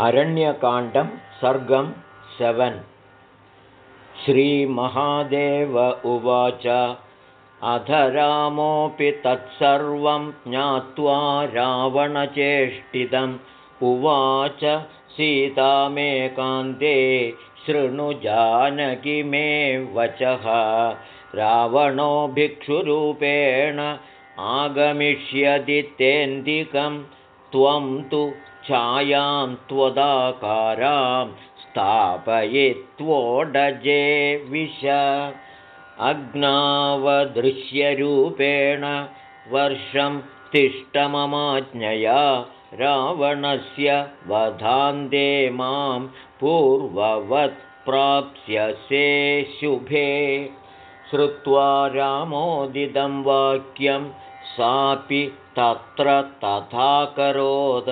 अरण्यकाण्डं सर्गं सेवन्। श्रीमहादेव उवाच अध रामोऽपि तत्सर्वं ज्ञात्वा रावणचेष्टितम्। उवाच सीतामेकान्ते शृणुजानकि मे वचः। रावणो भिक्षुरूपेण आगमिष्यति तेन्दिकं त्वं तु छायां त्वदाकारां स्थापयित्वोडजे विश अग्नावदृश्यरूपेण वर्षं तिष्ठममाज्ञया रावणस्य वधान्ते मां पूर्ववत् प्राप्स्यसे शुभे। श्रुत्वा रामोदितं वाक्यं सापि तत्र तथाकरोद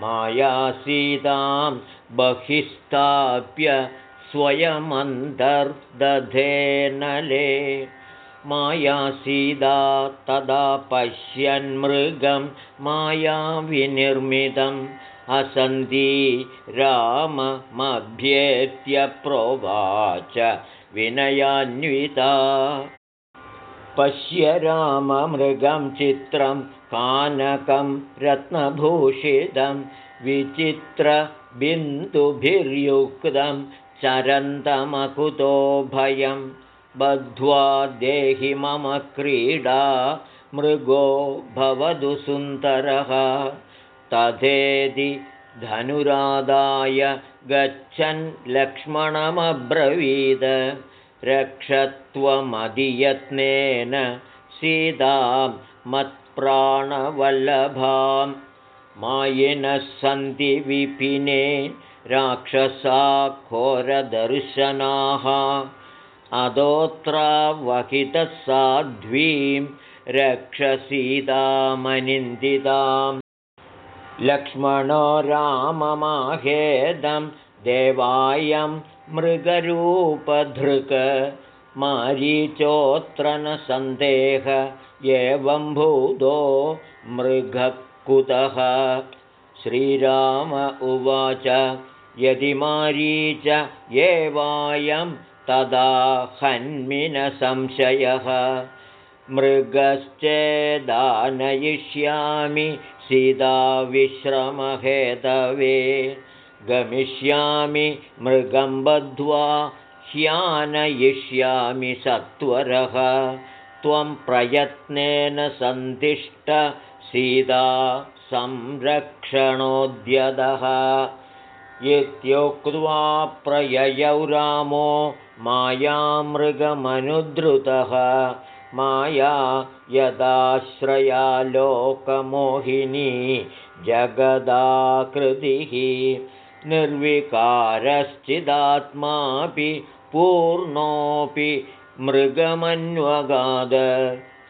मायासीतां बहिस्थाप्य स्वयमन्तर्दधे नले मायासीदा तदा पश्यन्मृगं मायाविनिर्मितम् असन्धी राममभ्येत्य प्रोवाच विनयान्विता पश्य राममृगं चित्रं कानकं रत्नभूषितं विचित्रबिन्दुभिर्युक्तं चरन्तमकुतो भयं। बद्ध्वा देहि मम क्रीडा मृगो भवतु सुन्दरः। तथेदि धनुरादाय गच्छन् लक्ष्मणमब्रवीद रक्षत्वमधियत्नेन सीतां मत्प्राणवल्लभां। मायिनः सन्ति विपिने राक्षसा घोरदर्शनाः अदोत्रावहितः साध्वीं रक्षसीतामनिन्दिताम् लक्ष्मणो राममाहेदं देवायं मृगरूपधृक मारीचोऽत्र न सन्देह एवं भूतो मृगः कुतः श्रीराम उवाच यदि मारीच एवायं तदा हन्मिनसंशयः मृगश्चेदानयिष्यामि सीताविश्रमहेतवे गमिष्यामि मृगं बद्ध्वा ह्यानयिष्यामि सत्वरः। त्वं प्रयत्नेन सन्तिष्ट सीता संरक्षणोद्यतः। इत्युक्त्वा प्रययौ रामो मायामृगमनुद्रुतः। माया यदाश्रया लोकमोहिनी जगदाकृतिः निर्विकारश्चिदात्मापि पूर्णोऽपि मृगमन्वगाद।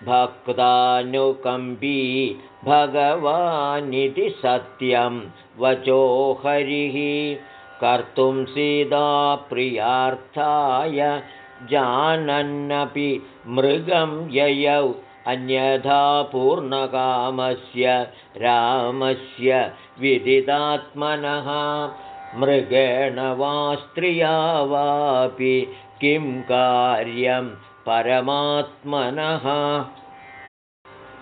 भक्तानुकम्पी भगवानिति सत्यं वचो हरिः। कर्तुं सीताप्रियार्थाय जानन्नपि मृगं ययौ। अन्यथा पूर्णकामस्य रामस्य विदितात्मनः मृगेण वा स्त्रिया वापि किं कार्यं परमात्मनः?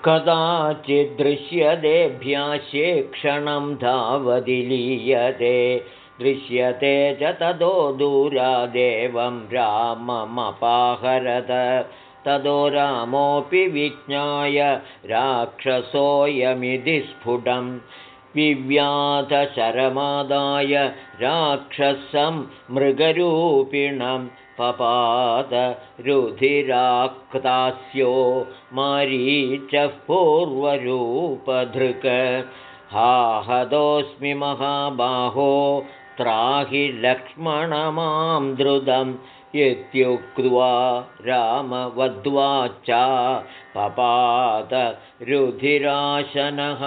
कदाचिद्दृश्यतेभ्याशे क्षणं धावदिलीयते दृश्यते च ततो दूरादेवं राममपाहरत ततो रामोऽपि विज्ञाय राक्षसोऽयमिति स्फुटं विव्याधशरमादाय राक्षसं मृगरूपिणं पपादरुधिराक्तास्यो मारीचः पूर्वरूपधृक। हाहदोऽस्मि महाबाहो त्राहि लक्ष्मणमां द्रुतम् इत्युक्त्वा रामवद्वाचा पपातरुधिराशनः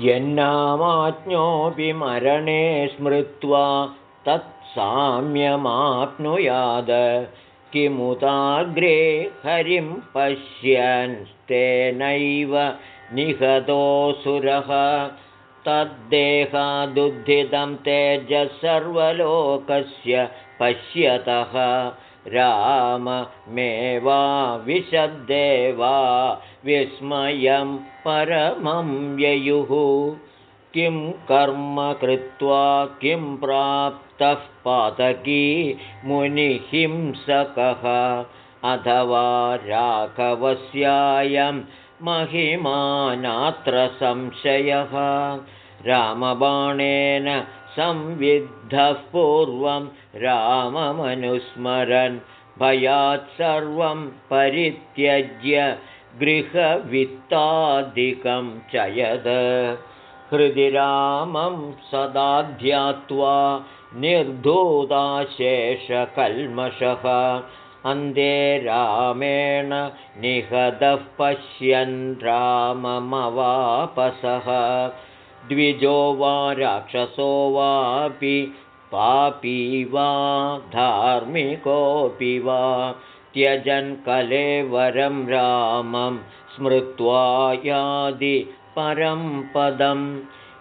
यन्नामाज्ञोऽपि मरणे स्मृत्वा तत्साम्यमाप्नुयाद। किमुताग्रे हरिं पश्यन्स्तेनैव निहतोऽसुरः तद्देहादुद्धितं तेजः सर्वलोकस्य पश्यतः राममेवा विशद्देवा विस्मयं परमं ययुः। किं कर्म कृत्वा किं प्राप्तः पातकी मुनिहिंसकः। अथवा राघवस्यायं महिमानात्र संशयः। रामबाणेन संविद्धः पूर्वं राममनुस्मरन् भयात् सर्वं परित्यज्य गृहवित्तादिकं च यद् हृदि रामं सदा ध्यात्वा निर्धूताशेषकल्मषः अन्धे रामेण निहतः पश्यन् राममवापसः द्विजो वा राक्षसो वापि पापी वा धार्मिकोऽपि वा। त्यजन् कलेवरं रामं स्मृत्वा यादि परं पदम्।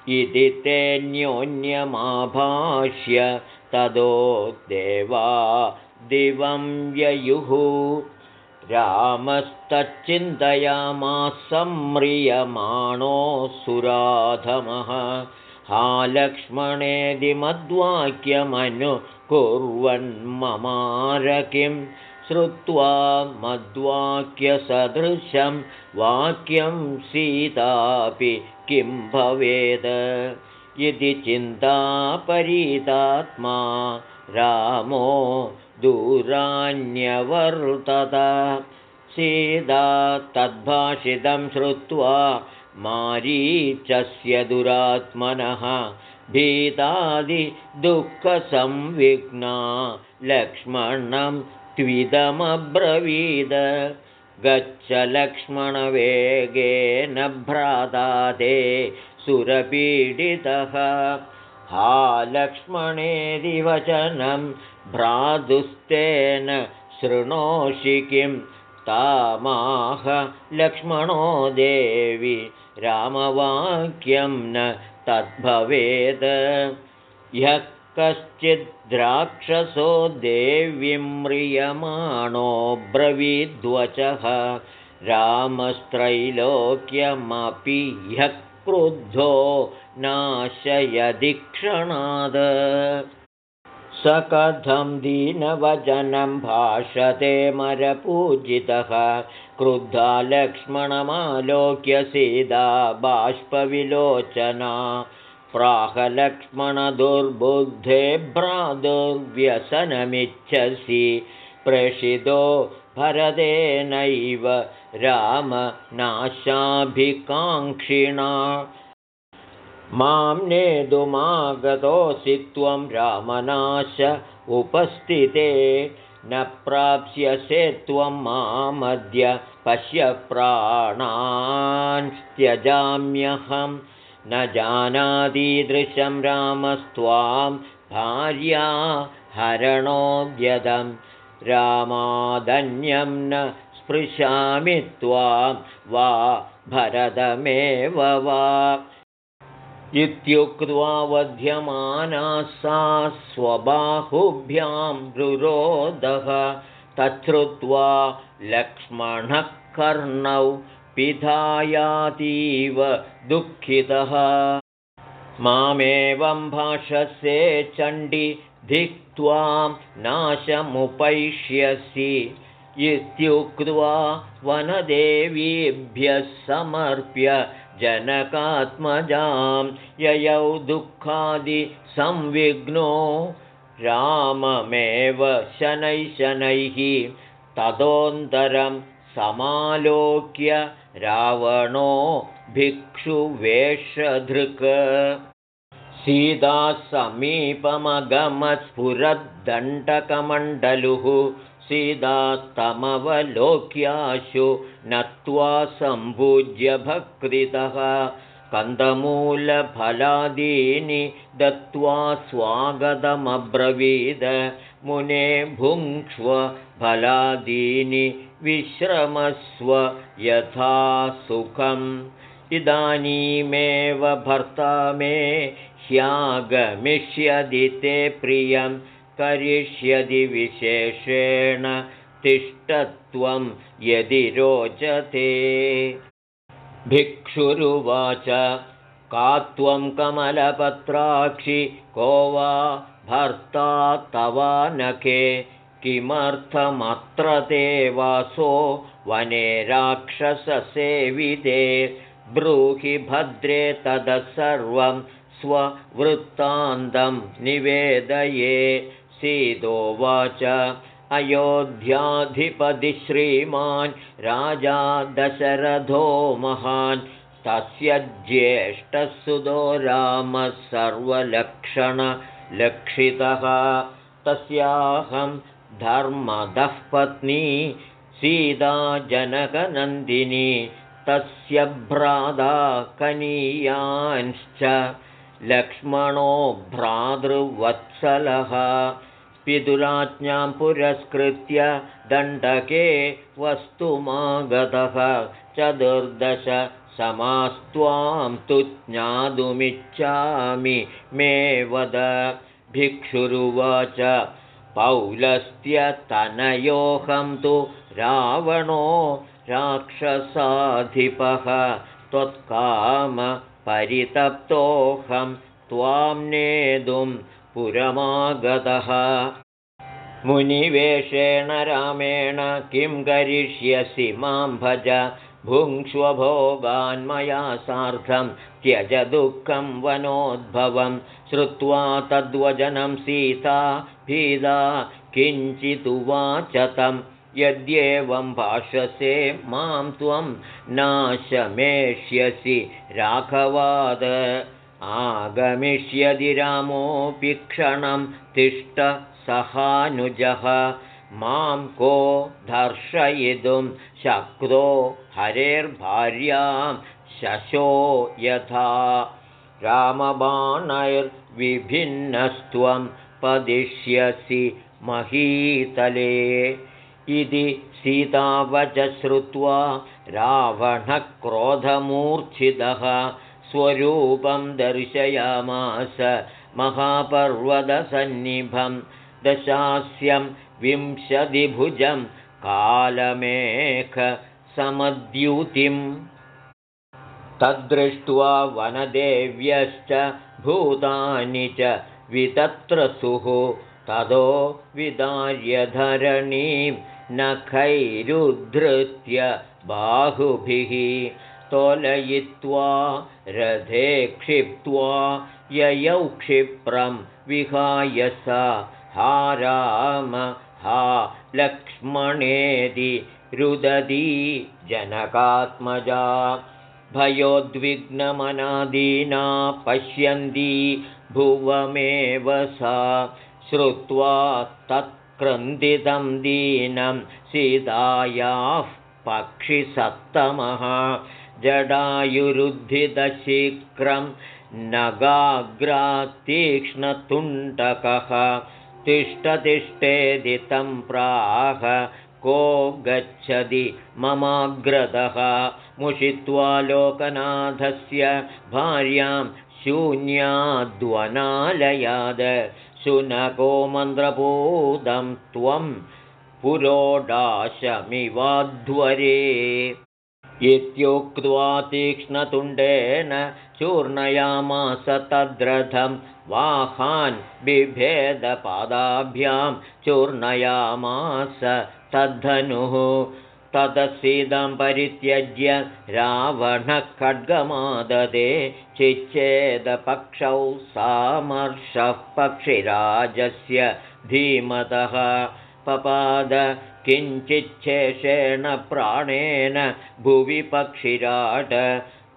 इति तेऽन्योन्यमाभाष्य तदो देवा दिवं ययुः रामस्तच्चिन्तयामासंम्रियमाणो सुराधमः हा लक्ष्मणेदिमद्वाक्यमनुकुर्वन्ममार किं श्रुत्वा मद्वाक्यसदृशं वाक्यं सीतापि किं भवेत् इति चिन्तापरीतात्मा रामो दूरान्यवर्तत। सीता तद्भाषितं श्रुत्वा मारीचस्य दुरात्मनः भीतादिदुःखसंविघ्ना लक्ष्मणं त्विदमब्रवीद। गच्छ लक्ष्मणवेगेन भ्राता ते सुरपीडितः हा लक्ष्मणेदिवचनं भ्रातुस्तेन शृणोषि किं? तामाह लक्ष्मणो देवि रामवाक्यं न तद्भवेत्। ह्यः कश्चिद्राक्षसो देवीं म्रियमाणो ब्रवीद्वचः। रामस्त्रैलोक्यमपि ह्यः क्रुद्धो नाशयदिक्षणाद स कथं दीनवचनं भाषते मरपूजितः। क्रुद्धा लक्ष्मणमालोक्य सीता बाष्पविलोचना। प्राहलक्ष्मणदुर्बुद्धे भ्रादुर्व्यसनमिच्छसि प्रेषितो भरतेनैव रामनाशाभिकाङ्क्षिणा। मां नेतुमागतोऽसि त्वं रामनाश उपस्थिते न प्राप्स्यसे त्वं मामद्य पश्य प्राणान् त्यजाम्यहं। न जानातीदृशं रामस्त्वां भार्या हरणोद्यतं रामादन्यं न स्पृशामि त्वां वा भरतमेव वा। इत्युक्त्वा वध्यमाना सा स्वबाहुभ्यां रुरोदः तच्छ्रुत्वा लक्ष्मणः कर्णौ पिधायातीव दुःखितः। मामेवं भाषसे चण्डि धिक्त्वां नाशमुपैष्यसि इत्युक्त्वा वनदेवीभ्यः समर्प्य जनकात्मजां ययौ दुःखादिसंविघ्नो राममेव शनैः शनैः ततोऽन्तरं समालोक्य रावणो भिक्षुवेषधृक् समीपमगमस्फुरद्दण्डकमण्डलुः सीतास्तमवलोक्याशु नत्वा सम्भुज्य भक्तितः कन्दमूलफलादीनि दत्त्वा स्वागतमब्रवीद। मुने भुङ्क्ष्व फलादीनि विश्रमस्व यथा सुखं इदानीमेव भर्ता मे ह्यागमिष्यदि ते प्रियं करिष्यदि विशेषेण तिष्ठत्वं यदि रोचते। भिक्षुरुवाच का त्वं कमलपत्राक्षि को वा भर्ता तवानखे किमर्थमत्र ते वासो वने राक्षससेविते ब्रूहि भद्रे ततः सर्वं स्ववृत्तान्तं निवेदये सीतोवाच अयोध्याधिपति श्रीमान् राजा दशरथो महान् तस्य ज्येष्ठसुतो रामः सर्वलक्षणलक्षितः तस्याहं धर्मदः पत्नी सीता जनकनन्दिनी तस्य भ्राता कनीयांश्च लक्ष्मणो भ्रातृवत्सलः पितुराज्ञां पुरस्कृत्य दण्डके वस्तुमागतः चतुर्दश समास्त्वां तु ज्ञातुमिच्छामि मे वद। भिक्षुरुवाच पौलस्त्यतनयोऽहं तु रावणो राक्षसाधिपः त्वत्कामपरितप्तोऽहं त्वां नेतुं पुरमागतः। मुनिवेशेण रामेण किं करिष्यसि मां भज भुङ्क्ष्वभोगान्मया सार्धं त्यज दुःखं वनोद्भवं श्रुत्वा तद्वचनं सीता भीदा किञ्चिदुवाचतं यद्येवं भाषसे मां त्वं नाशमेष्यसि राघवाद। आगमिष्यति रामोऽपि क्षणं तिष्ठ सहानुजः। मां को दर्शयितुं शक्तो हरेर्भार्यां शशो यथा। रामबाणैर्विभिन्नस्त्वं पदिष्यसि महीतले इति सीतावच श्रुत्वा रावणक्रोधमूर्च्छितः स्वरूपं दर्शयामास महापर्वतसन्निभं दशास्यं विंशतिभुजं कालमेघसमद्युतिम् तद्दृष्ट्वा वनदेव्यश्च भूतानि च वितत्रसुः ततो विदार्यधरणीं नखैरुद्धृत्य बाहुभिः तोलयित्वा रथे क्षिप्त्वा ययौ क्षिप्रं विहाय सा हा लक्ष्मणेदि रुदती जनकात्मजा। भयोद्विग्नमनादीना पश्यन्ती भुवमेव सा श्रुत्वा तत्क्रन्दितं दीनं सीतायाः पक्षिसत्तमः। जडायुरुद्धितशीघ्रं नगाग्रातीक्ष्णतुण्डकः। तिष्ठतिष्ठेदि तं प्राह को गच्छति ममाग्रदः। मुषित्वा लोकनाथस्य भार्यां शून्याद्वनालयाद शुनको मन्त्रपूतं त्वं पुरोडाशमिवाध्वरे। इत्युक्त्वा तीक्ष्णतुण्डेन चूर्णयामास तद्रथं वाहान् बिभेदपादाभ्यां चूर्णयामास तद्धनुः ततसीदं परित्यज्य रावणः खड्गमाददे चिच्छेदपक्षौ सामर्षः पक्षिराजस्य धीमतः पपाद किञ्चिच्छेषेण प्राणेन भुवि पक्षिराट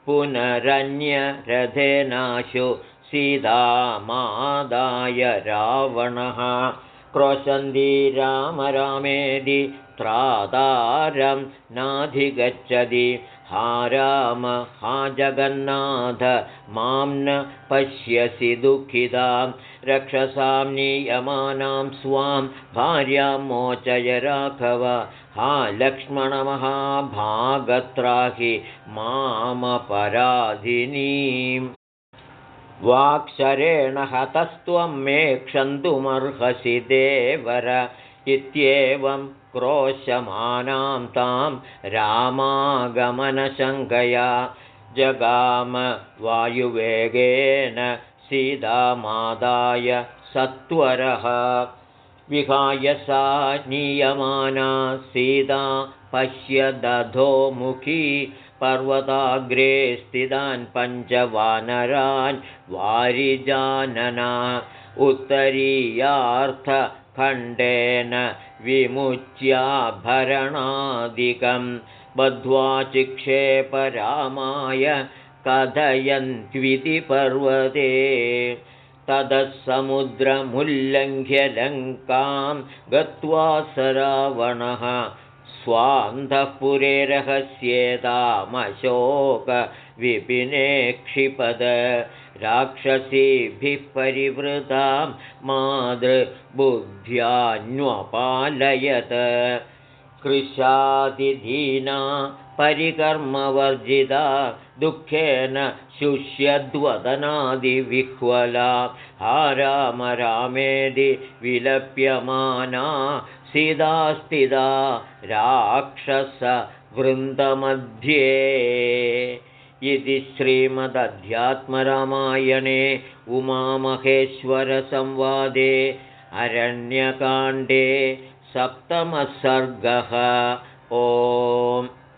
पुनरन्यरथेनाशु सीतामादाय रावणः क्रोशन्दी राम रामेदि त्रातारं नाधिगच्छति। हा राम हा जगन्नाथ मां न पश्यसि दुःखितां। रक्षसां नियमानां स्वां भार्यां मोचय राघव। हा लक्ष्मणमहाभागत्राहि मामपराधिनीम् वाक्शरेण हतस्त्वं मे क्षन्तुमर्हसि देवर इत्येवं क्रोशमानां तां रामागमनशङ्कया जगाम वायुवेगेन सीतामादाय सत्वरः। विहाय सा नीयमाना सीता पश्य दधोमुखी पर्वताग्रे स्थितान् पञ्चवानरान् वारिजानना उत्तरीयार्थखण्डेन विमुच्याभरणादिकं बद्ध्वा चिक्षेपरामाय कथयन्त्विति पर्वते। ततः समुद्रमुल्लङ्घ्य लङ्कां गत्वा स रावणः स्वान्धपुरे रहस्येतामशोकविपिने क्षिपद राक्षसीभिः परिवृतां मातृबुद्ध्यान्वपालयत्। कृशादिधीना परिकर्मवर्जिता दुःखेन शुष्यद्वदनादिविह्वला हा राम रामेदि विलप्यमाना सीदास्तिदा राक्षसवृन्दमध्ये। इति श्रीमदध्यात्मरामायणे उमामहेश्वरसंवादे अरण्यकाण्डे सप्तमः सर्गः ओम्